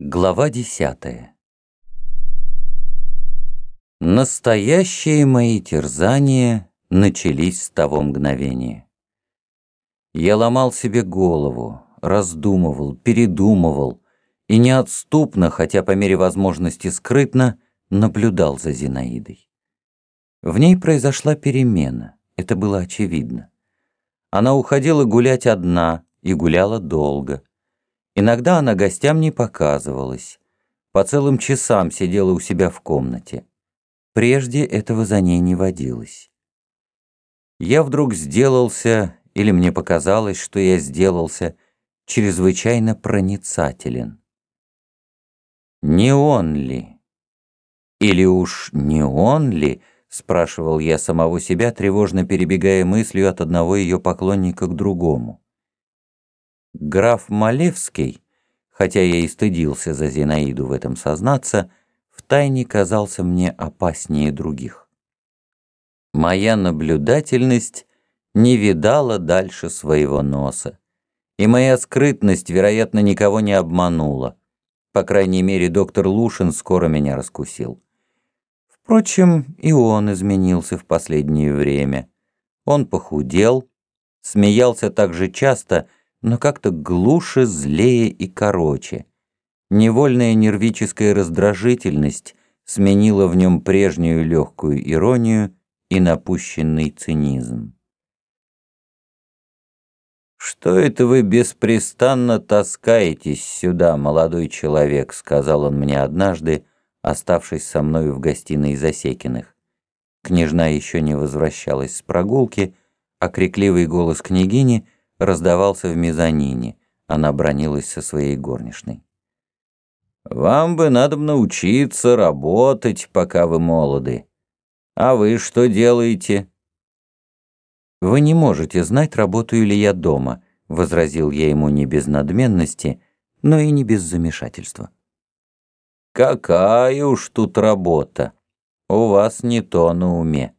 Глава десятая Настоящие мои терзания начались с того мгновения. Я ломал себе голову, раздумывал, передумывал и неотступно, хотя по мере возможности скрытно, наблюдал за Зинаидой. В ней произошла перемена, это было очевидно. Она уходила гулять одна и гуляла долго. Иногда она гостям не показывалась. По целым часам сидела у себя в комнате. Прежде этого за ней не водилось. Я вдруг сделался, или мне показалось, что я сделался, чрезвычайно проницателен. Не он ли? Или уж не он ли, спрашивал я самого себя, тревожно перебегая мыслью от одного ее поклонника к другому. Граф Малевский, хотя я и стыдился за Зинаиду в этом сознаться, втайне казался мне опаснее других. Моя наблюдательность не видала дальше своего носа, и моя скрытность, вероятно, никого не обманула. По крайней мере, доктор Лушин скоро меня раскусил. Впрочем, и он изменился в последнее время. Он похудел, смеялся так же часто, но как-то глуше, злее и короче. Невольная нервическая раздражительность сменила в нем прежнюю легкую иронию и напущенный цинизм. «Что это вы беспрестанно таскаетесь сюда, молодой человек?» — сказал он мне однажды, оставшись со мною в гостиной Засекиных. Княжна еще не возвращалась с прогулки, а крикливый голос княгини — раздавался в мезонине. Она бронилась со своей горничной. «Вам бы надо научиться работать, пока вы молоды. А вы что делаете?» «Вы не можете знать, работаю ли я дома», — возразил я ему не без надменности, но и не без замешательства. «Какая уж тут работа! У вас не то на уме.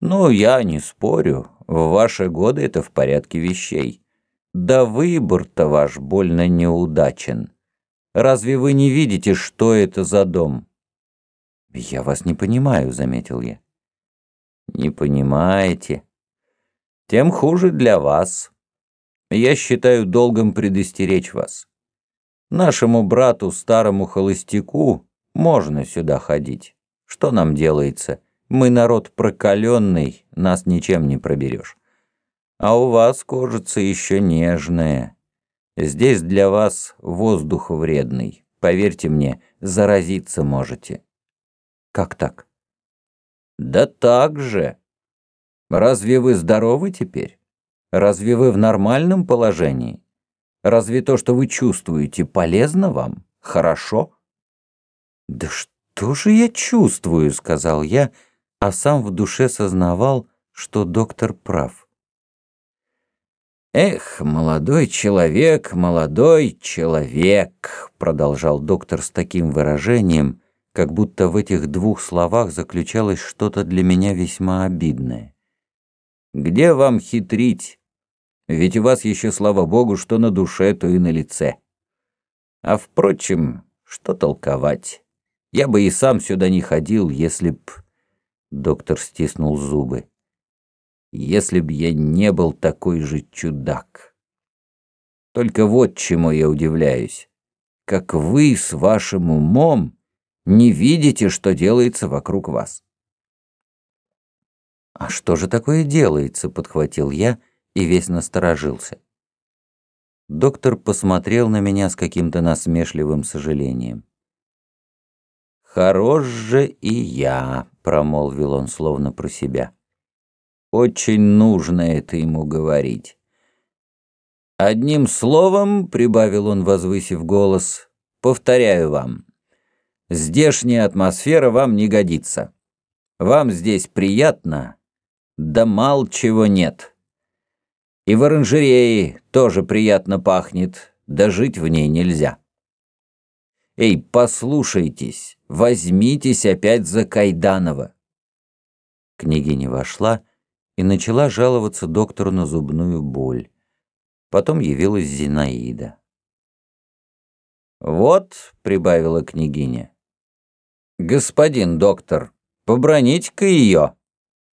Ну, я не спорю, в ваши годы это в порядке вещей. Да выбор-то ваш больно неудачен. Разве вы не видите, что это за дом? Я вас не понимаю, заметил я. Не понимаете? Тем хуже для вас. Я считаю долгом предостеречь вас. Нашему брату, старому холостяку, можно сюда ходить. Что нам делается? Мы народ прокаленный, нас ничем не проберешь. А у вас кожица еще нежная. Здесь для вас воздух вредный. Поверьте мне, заразиться можете. Как так? Да так же. Разве вы здоровы теперь? Разве вы в нормальном положении? Разве то, что вы чувствуете, полезно вам? Хорошо? Да что же я чувствую, сказал я, — а сам в душе сознавал, что доктор прав. «Эх, молодой человек, молодой человек», — продолжал доктор с таким выражением, как будто в этих двух словах заключалось что-то для меня весьма обидное. «Где вам хитрить? Ведь у вас еще, слава богу, что на душе, то и на лице. А впрочем, что толковать? Я бы и сам сюда не ходил, если б...» Доктор стиснул зубы. «Если б я не был такой же чудак. Только вот чему я удивляюсь. Как вы с вашим умом не видите, что делается вокруг вас». «А что же такое делается?» — подхватил я и весь насторожился. Доктор посмотрел на меня с каким-то насмешливым сожалением. «Хорош же и я», — промолвил он словно про себя. «Очень нужно это ему говорить». «Одним словом», — прибавил он, возвысив голос, — «повторяю вам, здешняя атмосфера вам не годится. Вам здесь приятно, да мал чего нет. И в оранжерее тоже приятно пахнет, да жить в ней нельзя». Эй, послушайтесь, возьмитесь опять за Кайданова. Княгиня вошла и начала жаловаться доктору на зубную боль. Потом явилась Зинаида. «Вот», — прибавила княгиня, — «господин доктор, поброните-ка ее.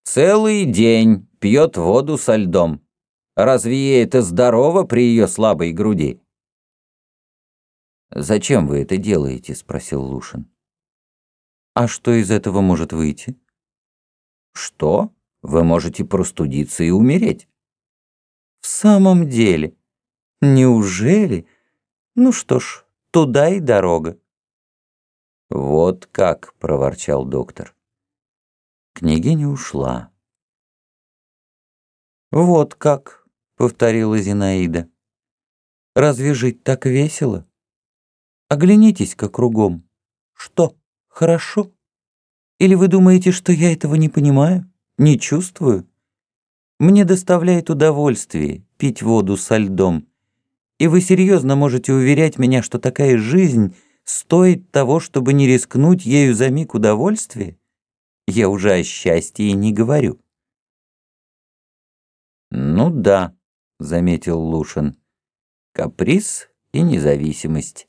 Целый день пьет воду со льдом. Разве ей это здорово при ее слабой груди?» «Зачем вы это делаете?» — спросил Лушин. «А что из этого может выйти?» «Что? Вы можете простудиться и умереть». «В самом деле? Неужели? Ну что ж, туда и дорога». «Вот как», — проворчал доктор. Княгиня ушла. «Вот как», — повторила Зинаида. «Разве жить так весело? Оглянитесь-ка кругом. Что, хорошо? Или вы думаете, что я этого не понимаю, не чувствую? Мне доставляет удовольствие пить воду со льдом, и вы серьезно можете уверять меня, что такая жизнь стоит того, чтобы не рискнуть ею за миг удовольствия? Я уже о счастье не говорю». «Ну да», — заметил Лушин. «Каприз и независимость.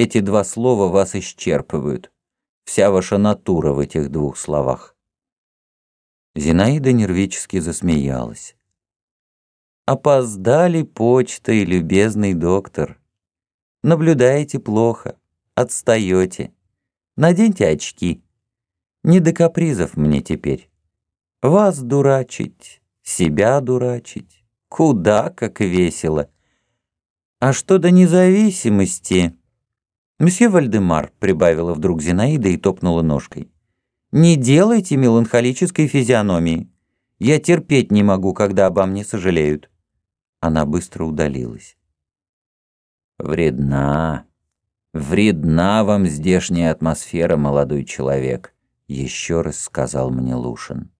Эти два слова вас исчерпывают. Вся ваша натура в этих двух словах». Зинаида нервически засмеялась. «Опоздали почта и любезный доктор. Наблюдаете плохо, отстаете. Наденьте очки. Не до капризов мне теперь. Вас дурачить, себя дурачить. Куда как весело. А что до независимости... «Месье Вальдемар», — прибавила вдруг Зинаида и топнула ножкой, «не делайте меланхолической физиономии. Я терпеть не могу, когда обо мне сожалеют». Она быстро удалилась. «Вредна, вредна вам здешняя атмосфера, молодой человек», — еще раз сказал мне Лушин.